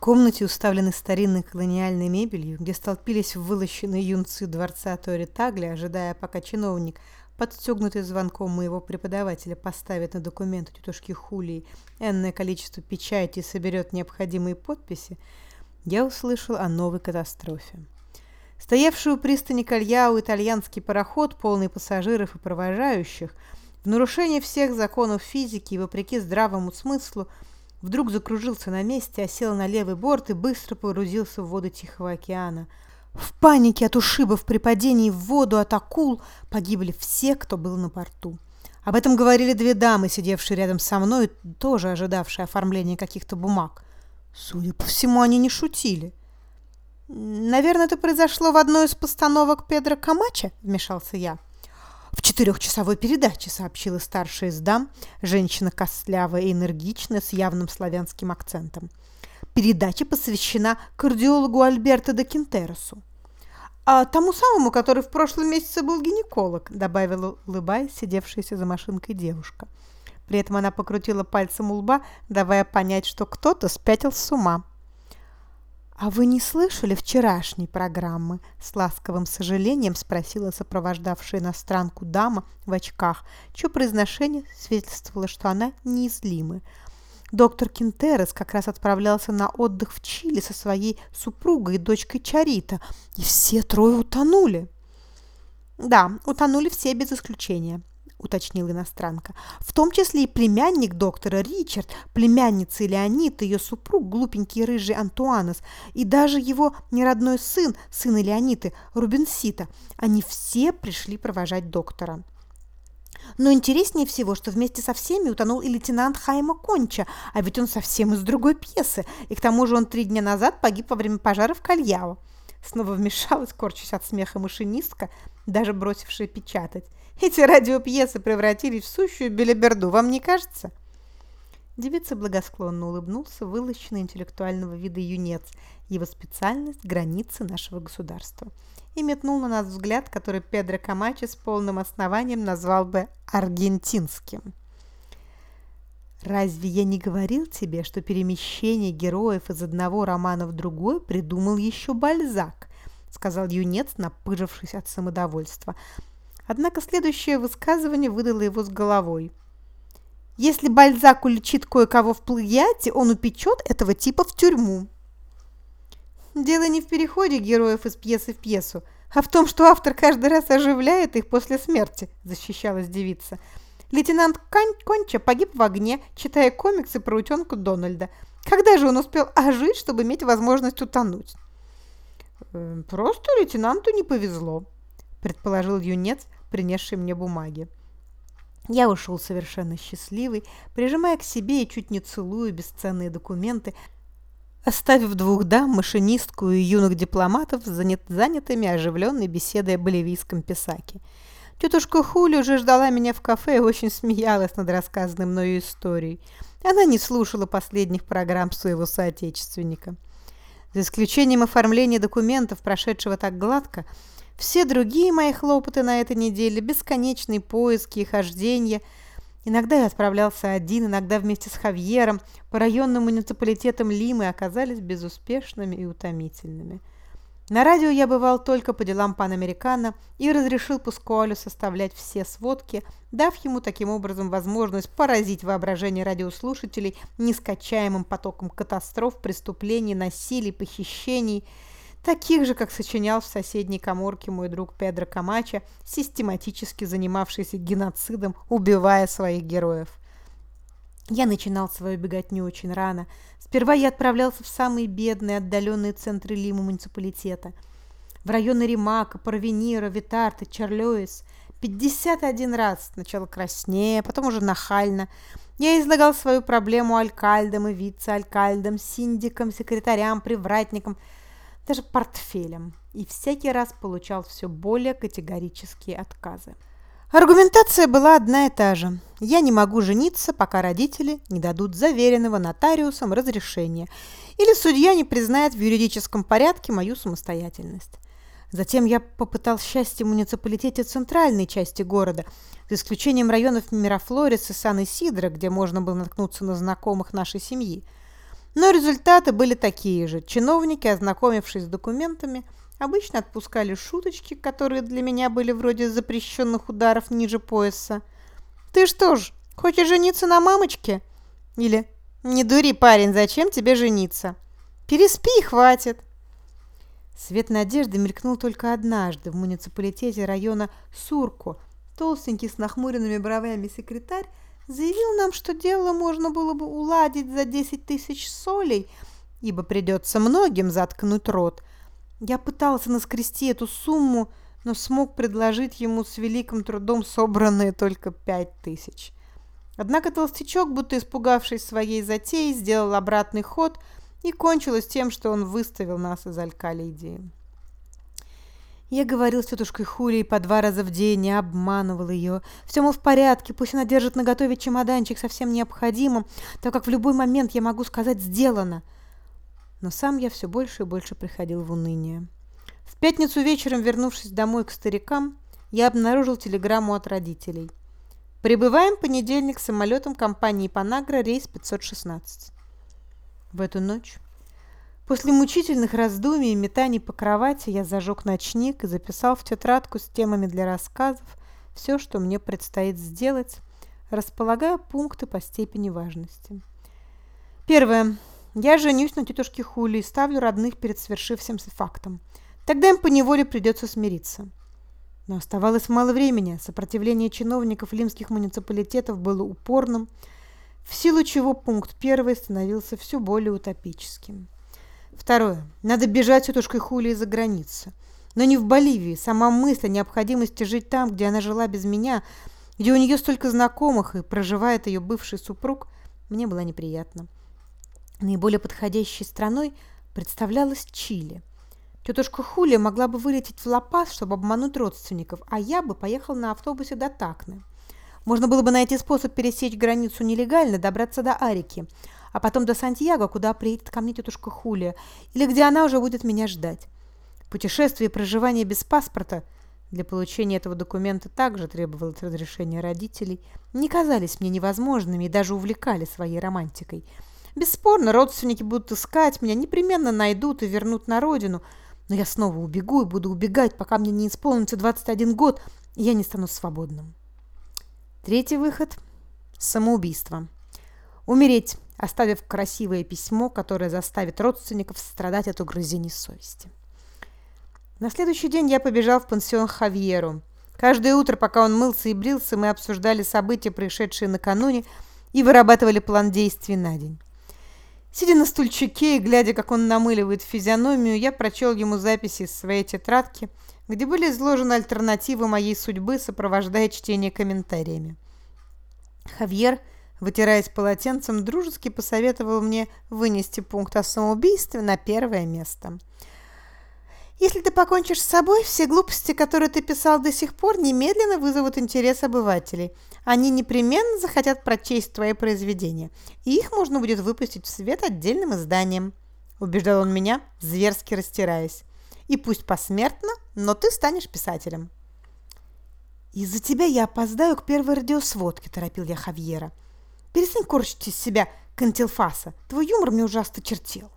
комнате, уставленной старинной колониальной мебелью, где столпились вылощенные юнцы дворца Тори Тагли, ожидая, пока чиновник, подстегнутый звонком моего преподавателя, поставит на документы тетушки Хулии энное количество печати и соберет необходимые подписи, я услышал о новой катастрофе. Стоявший у пристани Кальяу итальянский пароход, полный пассажиров и провожающих, в нарушение всех законов физики и вопреки здравому смыслу, вдруг закружился на месте, осел на левый борт и быстро погрузился в воды Тихого океана. В панике от ушибов при падении в воду от акул погибли все, кто был на борту. Об этом говорили две дамы, сидевшие рядом со мной, тоже ожидавшие оформления каких-то бумаг. Судя по всему, они не шутили. «Наверное, это произошло в одной из постановок Педро Камача?» – вмешался я. Четырехчасовой передаче сообщила старшая из дам, женщина костлявая и энергичная, с явным славянским акцентом. Передача посвящена кардиологу Альберто де Кинтеросу. «А тому самому, который в прошлом месяце был гинеколог», добавила, улыбаясь, сидевшаяся за машинкой девушка. При этом она покрутила пальцем у лба, давая понять, что кто-то спятил с ума. «А вы не слышали вчерашней программы?» С ласковым сожалением спросила сопровождавшая иностранку дама в очках, чье произношение свидетельствовало, что она неизлимы. Доктор Кинтерес как раз отправлялся на отдых в Чили со своей супругой и дочкой Чарита, и все трое утонули. «Да, утонули все без исключения», уточнила иностранка. «В том числе и племянник доктора Ричард, племянница Леонид, ее супруг, глупенький рыжий Антуанес, и даже его неродной сын, сын Леониты, Рубенсита. Они все пришли провожать доктора». Но интереснее всего, что вместе со всеми утонул и лейтенант Хайма Конча, а ведь он совсем из другой пьесы, и к тому же он три дня назад погиб во время пожара в Кальяо. Снова вмешалась, корчась от смеха машинистка, даже бросившая печатать. Эти радиопьесы превратились в сущую белиберду, вам не кажется?» Девица благосклонно улыбнулся, вылощенный интеллектуального вида юнец, его специальность – границы нашего государства, и метнул на нас взгляд, который Педро Камачи с полным основанием назвал бы аргентинским. «Разве я не говорил тебе, что перемещение героев из одного романа в другой придумал еще Бальзак?» – сказал юнец, напыжившись от самодовольства – Однако следующее высказывание выдало его с головой. Если Бальзак уличит кое-кого в плагиате, он упечет этого типа в тюрьму. Дело не в переходе героев из пьесы в пьесу, а в том, что автор каждый раз оживляет их после смерти, защищалась девица. Лейтенант Кань Конча погиб в огне, читая комиксы про утенку Дональда. Когда же он успел ожить, чтобы иметь возможность утонуть? «Э, «Просто лейтенанту не повезло», – предположил юнец, принесший мне бумаги. Я ушел совершенно счастливый, прижимая к себе и чуть не целуя бесценные документы, оставив двух дам, машинистку и юных дипломатов занят, занятыми оживленной беседой о боливийском писаке. Тетушка Хули уже ждала меня в кафе и очень смеялась над рассказанной мною историей. Она не слушала последних программ своего соотечественника. За исключением оформления документов, прошедшего так гладко, все другие мои хлопоты на этой неделе, бесконечные поиски и хождения. Иногда я отправлялся один, иногда вместе с Хавьером по районным муниципалитетам Лимы оказались безуспешными и утомительными. На радио я бывал только по делам Панамерикано и разрешил Пускуалю составлять все сводки, дав ему таким образом возможность поразить воображение радиослушателей нескачаемым потоком катастроф, преступлений, насилий, похищений – таких же, как сочинял в соседней коморке мой друг Педро Камача, систематически занимавшийся геноцидом, убивая своих героев. Я начинал свою беготню очень рано. Сперва я отправлялся в самые бедные, отдаленные центры Лимы муниципалитета. В районы Римака, Парвенира, Витарта, Чарлёис. 51 раз, сначала краснее, потом уже нахально. Я излагал свою проблему алькальдам и вице-алькальдам, синдикам, секретарям, привратникам – даже портфелем, и всякий раз получал все более категорические отказы. Аргументация была одна и та же. Я не могу жениться, пока родители не дадут заверенного нотариусом разрешения, или судья не признает в юридическом порядке мою самостоятельность. Затем я попытал счастье в муниципалитете центральной части города, за исключением районов Мирафлорис и Сан-Исидро, где можно было наткнуться на знакомых нашей семьи. Но результаты были такие же. Чиновники, ознакомившись с документами, обычно отпускали шуточки, которые для меня были вроде запрещенных ударов ниже пояса. «Ты что ж, хочешь жениться на мамочке?» Или «Не дури, парень, зачем тебе жениться?» «Переспи, хватит!» Свет надежды мелькнул только однажды в муниципалитете района Сурко. Толстенький с нахмуренными бровями секретарь заявил нам, что дело можно было бы уладить за 10 тысяч солей, ибо придется многим заткнуть рот. Я пытался наскрести эту сумму, но смог предложить ему с великим трудом собранные только пять тысяч. Однако толстячок, будто испугавшись своей затеи, сделал обратный ход – и кончилось тем, что он выставил нас из Алькалидии. Я говорил с тетушкой Хулией по два раза в день, не обманывал ее. Все, мол, в порядке, пусть она держит наготове чемоданчик со всем необходимым, так как в любой момент я могу сказать «сделано». Но сам я все больше и больше приходил в уныние. В пятницу вечером, вернувшись домой к старикам, я обнаружил телеграмму от родителей. Прибываем понедельник самолетом компании «Панагра» рейс 516. В эту ночь, после мучительных раздумий и метаний по кровати, я зажег ночник и записал в тетрадку с темами для рассказов все, что мне предстоит сделать, располагая пункты по степени важности. Первое. Я женюсь на тетушке Хули и ставлю родных перед свершившимся фактом. Тогда им поневоле придется смириться. Но оставалось мало времени. Сопротивление чиновников лимских муниципалитетов было упорным, в силу чего пункт первый становился все более утопическим. Второе. Надо бежать тетушкой Хули из-за границы. Но не в Боливии. Сама мысль о необходимости жить там, где она жила без меня, где у нее столько знакомых и проживает ее бывший супруг, мне была неприятна. Наиболее подходящей страной представлялась Чили. Тетушка Хулия могла бы вылететь в Ла-Пас, чтобы обмануть родственников, а я бы поехал на автобусе до Такны. Можно было бы найти способ пересечь границу нелегально, добраться до Арики, а потом до Сантьяго, куда приедет ко мне тетушка Хулия, или где она уже будет меня ждать. Путешествие и проживание без паспорта для получения этого документа также требовалось разрешения родителей, не казались мне невозможными и даже увлекали своей романтикой. Бесспорно, родственники будут искать меня, непременно найдут и вернут на родину, но я снова убегу и буду убегать, пока мне не исполнится 21 год, и я не стану свободным. Третий выход – самоубийство. Умереть, оставив красивое письмо, которое заставит родственников страдать от угрызений совести. На следующий день я побежал в пансион Хавьеру. Каждое утро, пока он мылся и брился, мы обсуждали события, происшедшие накануне, и вырабатывали план действий на день. Сидя на стульчике и глядя, как он намыливает физиономию, я прочел ему записи из своей тетрадки – где были изложены альтернативы моей судьбы, сопровождая чтение комментариями. Хавьер, вытираясь полотенцем, дружески посоветовал мне вынести пункт о самоубийстве на первое место. Если ты покончишь с собой, все глупости, которые ты писал до сих пор, немедленно вызовут интерес обывателей. Они непременно захотят прочесть твои произведения, и их можно будет выпустить в свет отдельным изданием. Убеждал он меня, зверски растираясь. И пусть посмертно, но ты станешь писателем. «Из-за тебя я опоздаю к первой радиосводке», – торопил я Хавьера. «Перестань корчить из себя кантилфаса. Твой юмор мне ужасно чертел».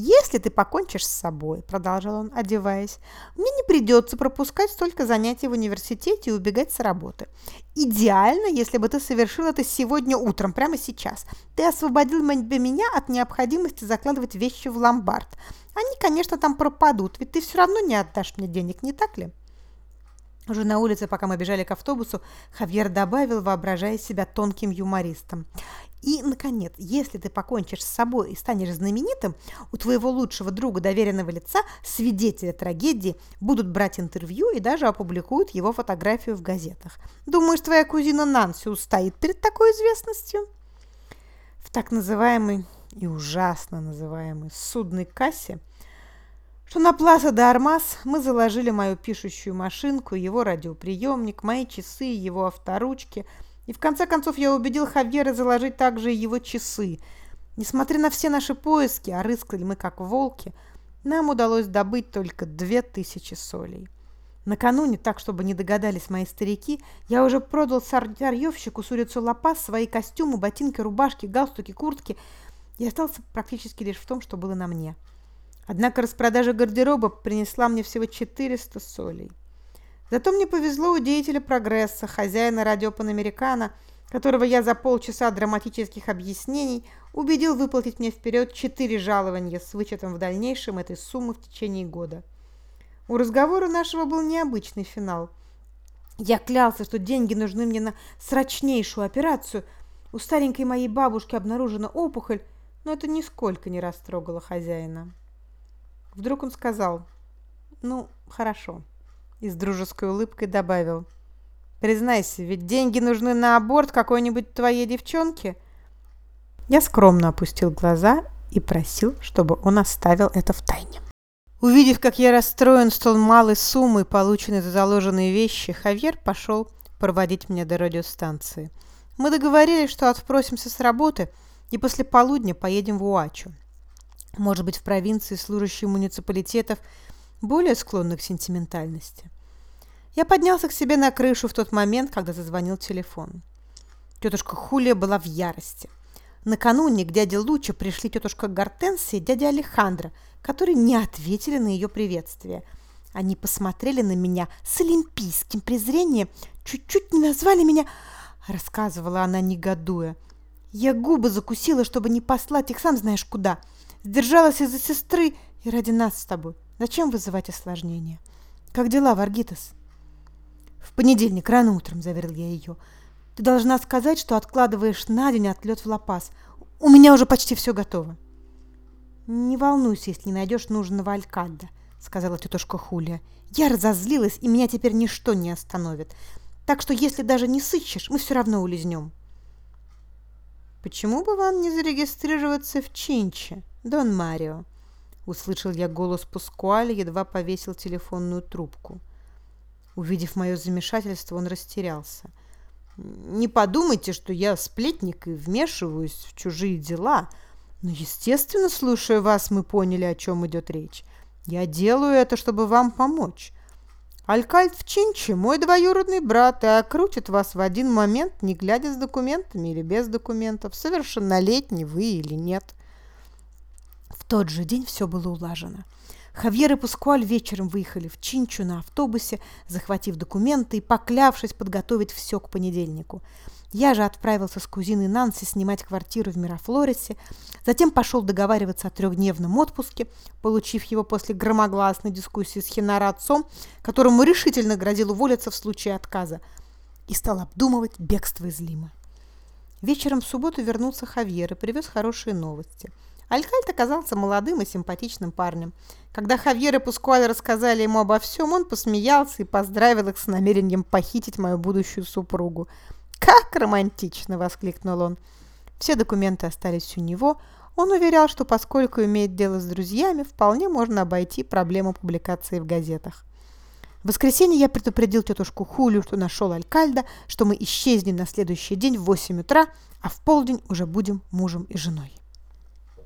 «Если ты покончишь с собой», – продолжал он, одеваясь, – «мне не придется пропускать столько занятий в университете и убегать с работы. Идеально, если бы ты совершил это сегодня утром, прямо сейчас. Ты освободил меня от необходимости закладывать вещи в ломбард. Они, конечно, там пропадут, ведь ты все равно не отдашь мне денег, не так ли?» Уже на улице, пока мы бежали к автобусу, Хавьер добавил, воображая себя тонким юмористом. И, наконец, если ты покончишь с собой и станешь знаменитым, у твоего лучшего друга доверенного лица, свидетеля трагедии, будут брать интервью и даже опубликуют его фотографию в газетах. Думаешь, твоя кузина Нанси устоит перед такой известностью? В так называемой и ужасно называемой судной кассе, что на Пласа де Армас мы заложили мою пишущую машинку, его радиоприемник, мои часы, его авторучки – и в конце концов я убедил Хавьера заложить также и его часы. Несмотря на все наши поиски, а рыскали мы как волки, нам удалось добыть только две тысячи солей. Накануне, так чтобы не догадались мои старики, я уже продал сарьевщику с улицы Лапас свои костюмы, ботинки, рубашки, галстуки, куртки и остался практически лишь в том, что было на мне. Однако распродажа гардероба принесла мне всего 400 солей. Зато мне повезло у деятеля прогресса, хозяина радио Панамерикана, которого я за полчаса драматических объяснений убедил выплатить мне вперед четыре жалования с вычетом в дальнейшем этой суммы в течение года. У разговора нашего был необычный финал. Я клялся, что деньги нужны мне на срочнейшую операцию. У старенькой моей бабушки обнаружена опухоль, но это нисколько не растрогало хозяина. Вдруг он сказал, «Ну, хорошо», и с дружеской улыбкой добавил, «Признайся, ведь деньги нужны на аборт какой-нибудь твоей девчонки?» Я скромно опустил глаза и просил, чтобы он оставил это в тайне. Увидев, как я расстроен столь малой суммой, полученной за заложенные вещи, Хавьер пошел проводить меня до радиостанции. Мы договорились, что отпросимся с работы и после полудня поедем в Уачу. Может быть, в провинции служащие муниципалитетов более склонны к сентиментальности. Я поднялся к себе на крышу в тот момент, когда зазвонил телефон. Тетушка Хулия была в ярости. Накануне к дяде Луча пришли тетушка Гортенсия и дядя Алехандро – которые не ответили на ее приветствие. Они посмотрели на меня с олимпийским презрением, чуть-чуть не назвали меня, рассказывала она, негодуя. Я губы закусила, чтобы не послать их сам знаешь куда. Сдержалась из-за сестры и ради нас с тобой. Зачем вызывать осложнения? Как дела, Варгитас? В понедельник, рано утром, заверил я ее. Ты должна сказать, что откладываешь на день отлет в Лапас. У меня уже почти все готово. «Не волнуйся, если не найдешь нужного алькальда», — сказала тетушка Хулия. «Я разозлилась, и меня теперь ничто не остановит. Так что если даже не сыщешь, мы все равно улизнем». «Почему бы вам не зарегистрироваться в Чинче, Дон Марио?» Услышал я голос Пускуаля, едва повесил телефонную трубку. Увидев мое замешательство, он растерялся. «Не подумайте, что я сплетник и вмешиваюсь в чужие дела», ну, естественно, слушая вас, мы поняли, о чем идет речь. Я делаю это, чтобы вам помочь. Алькальд в Чинче, мой двоюродный брат, и окрутит вас в один момент, не глядя с документами или без документов, совершеннолетний вы или нет. Тот же день все было улажено. Хавьер и Пускуаль вечером выехали в Чинчу на автобусе, захватив документы и поклявшись подготовить все к понедельнику. Я же отправился с кузиной Нанси снимать квартиру в Мирафлоресе, затем пошел договариваться о трехдневном отпуске, получив его после громогласной дискуссии с Хинара которому решительно грозил уволиться в случае отказа, и стал обдумывать бегство из Лимы. Вечером в субботу вернулся Хавьер и привез хорошие новости. Алькальт оказался молодым и симпатичным парнем. Когда Хавьер и Пускуаль рассказали ему обо всем, он посмеялся и поздравил их с намерением похитить мою будущую супругу – «Как романтично!» – воскликнул он. Все документы остались у него. Он уверял, что поскольку имеет дело с друзьями, вполне можно обойти проблему публикации в газетах. В воскресенье я предупредил тетушку Хулю, что нашел Алькальда, что мы исчезнем на следующий день в 8 утра, а в полдень уже будем мужем и женой.